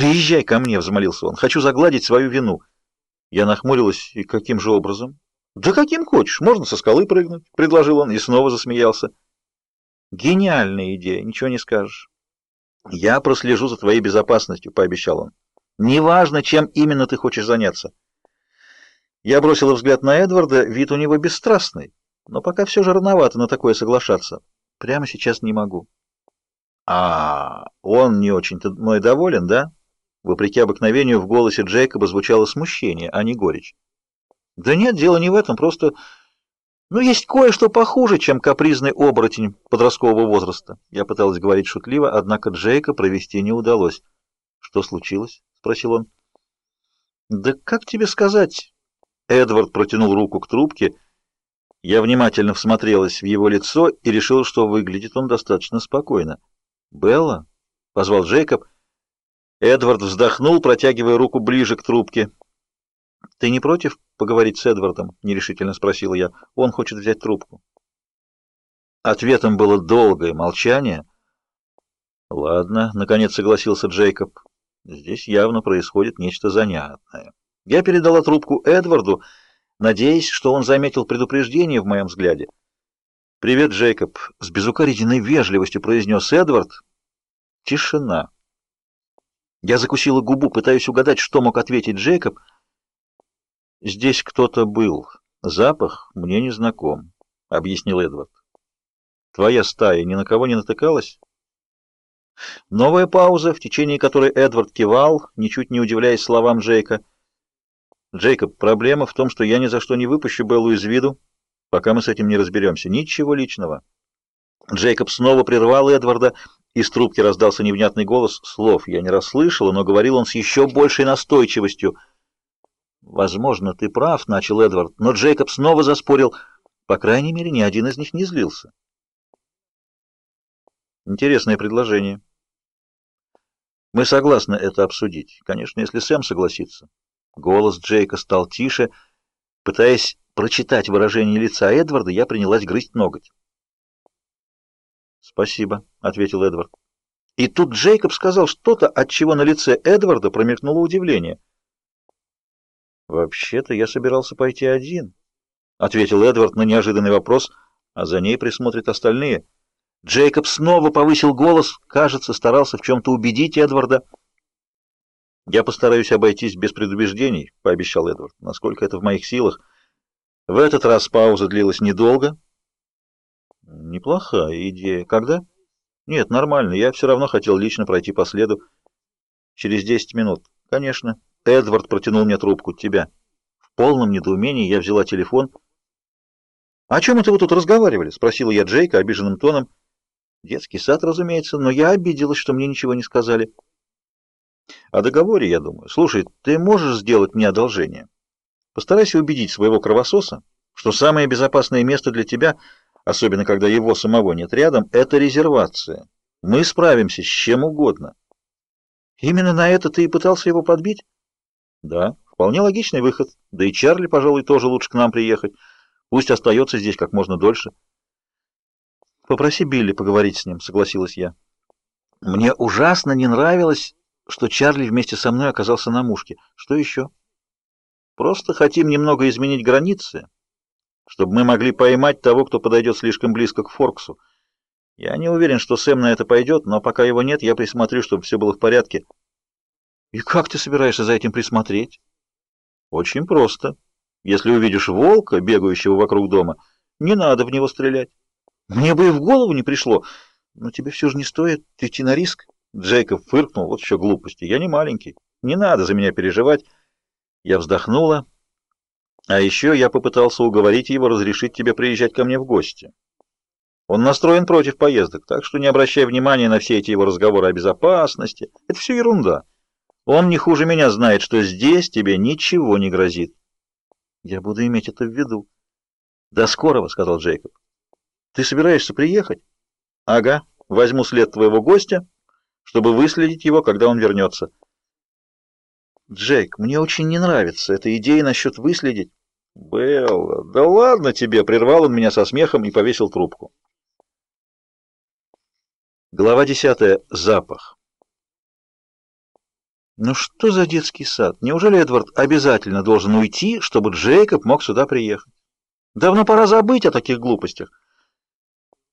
«Приезжай ко мне», — взмолился он. «Хочу загладить свою вину». Я нахмурилась. «И каким же образом?» «Да каким хочешь. Можно со скалы прыгнуть», — предложил он и снова засмеялся. «Гениальная идея, ничего не скажешь». «Я прослежу за твоей безопасностью», — пообещал он. «Неважно, чем именно ты хочешь заняться». Я бросила взгляд на Эдварда, вид у него бесстрастный, но пока все же рановато на такое соглашаться. Прямо сейчас не могу. А, он не очень-то мной доволен, да? Вопреки обыкновению в голосе Джейкоба звучало смущение, а не горечь. Да нет, дело не в этом, просто... Ну, есть кое-что похуже, чем капризный оборотень подросткового возраста. Я пыталась говорить шутливо, однако Джейка провести не удалось. Что случилось? — спросил он. Да как тебе сказать? Эдвард протянул руку к трубке. Я внимательно всмотрелась в его лицо и решила, что выглядит он достаточно спокойно. «Белла?» — позвал Джейкоб. Эдвард вздохнул, протягивая руку ближе к трубке. «Ты не против поговорить с Эдвардом?» — нерешительно спросила я. «Он хочет взять трубку». Ответом было долгое молчание. «Ладно», — наконец согласился Джейкоб. «Здесь явно происходит нечто занятное». Я передала трубку Эдварду, надеясь, что он заметил предупреждение в моем взгляде. «Привет, Джейкоб», — с безукоризненной вежливостью произнес Эдвард. Тишина. Я закусила губу, пытаясь угадать, что мог ответить Джейкоб. «Здесь кто-то был. Запах мне не знаком», — объяснил Эдвард. «Твоя стая ни на кого не натыкалась?» Новая пауза, в течение которой Эдвард кивал, ничуть не удивляясь словам Джейка. «Джейкоб, проблема в том, что я ни за что не выпущу Беллу из виду, пока мы с этим не разберемся. Ничего личного». Джейкоб снова прервал Эдварда, из трубки раздался невнятный голос. Слов я не расслышала, но говорил он с еще большей настойчивостью — «Возможно, ты прав», — начал Эдвард, но Джейкоб снова заспорил. По крайней мере, ни один из них не злился. Интересное предложение. Мы согласны это обсудить. Конечно, если Сэм согласится. Голос Джейка стал тише. Пытаясь прочитать выражение лица Эдварда, я принялась грызть ноготь. «Спасибо», — ответил Эдвард. И тут Джейкоб сказал что-то, от чего на лице Эдварда промелькнуло удивление. «Вообще-то я собирался пойти один», — ответил Эдвард на неожиданный вопрос, а за ней присмотрят остальные. Джейкоб снова повысил голос, кажется, старался в чем-то убедить Эдварда. «Я постараюсь обойтись без предубеждений», — пообещал Эдвард, — «насколько это в моих силах». В этот раз пауза длилась недолго. «Неплохая идея. Когда?» «Нет, нормально. Я все равно хотел лично пройти по следу. Через десять минут. Конечно». Эдвард протянул мне трубку. Тебя. В полном недоумении я взяла телефон. «О чем это вы тут разговаривали?» — спросила я Джейка обиженным тоном. «Детский сад, разумеется, но я обиделась, что мне ничего не сказали». «О договоре, я думаю. Слушай, ты можешь сделать мне одолжение? Постарайся убедить своего кровососа, что самое безопасное место для тебя, особенно когда его самого нет рядом, это резервация. Мы справимся с чем угодно». «Именно на это ты и пытался его подбить?» Да, вполне логичный выход. Да и Чарли, пожалуй, тоже лучше к нам приехать. Пусть остается здесь как можно дольше. Попроси Билли поговорить с ним, согласилась я. Мне ужасно не нравилось, что Чарли вместе со мной оказался на мушке. Что еще? Просто хотим немного изменить границы, чтобы мы могли поймать того, кто подойдет слишком близко к Форксу. Я не уверен, что Сэм на это пойдет, но пока его нет, я присмотрю, чтобы все было в порядке. И как ты собираешься за этим присмотреть? Очень просто. Если увидишь волка, бегающего вокруг дома, не надо в него стрелять. Мне бы и в голову не пришло. Но тебе все же не стоит идти на риск. Джейкоб фыркнул. Вот еще глупости. Я не маленький. Не надо за меня переживать. Я вздохнула. А еще я попытался уговорить его разрешить тебе приезжать ко мне в гости. Он настроен против поездок, так что не обращай внимания на все эти его разговоры о безопасности. Это все ерунда. Он не хуже меня знает, что здесь тебе ничего не грозит. Я буду иметь это в виду. До скорого, сказал Джейкоб. Ты собираешься приехать? Ага, возьму след твоего гостя, чтобы выследить его, когда он вернется. Джейк, мне очень не нравится эта идея насчет выследить. Белла, да ладно тебе, прервал он меня со смехом и повесил трубку. Глава десятая. Запах. Ну что за детский сад? Неужели Эдвард обязательно должен уйти, чтобы Джейкоб мог сюда приехать? Давно пора забыть о таких глупостях.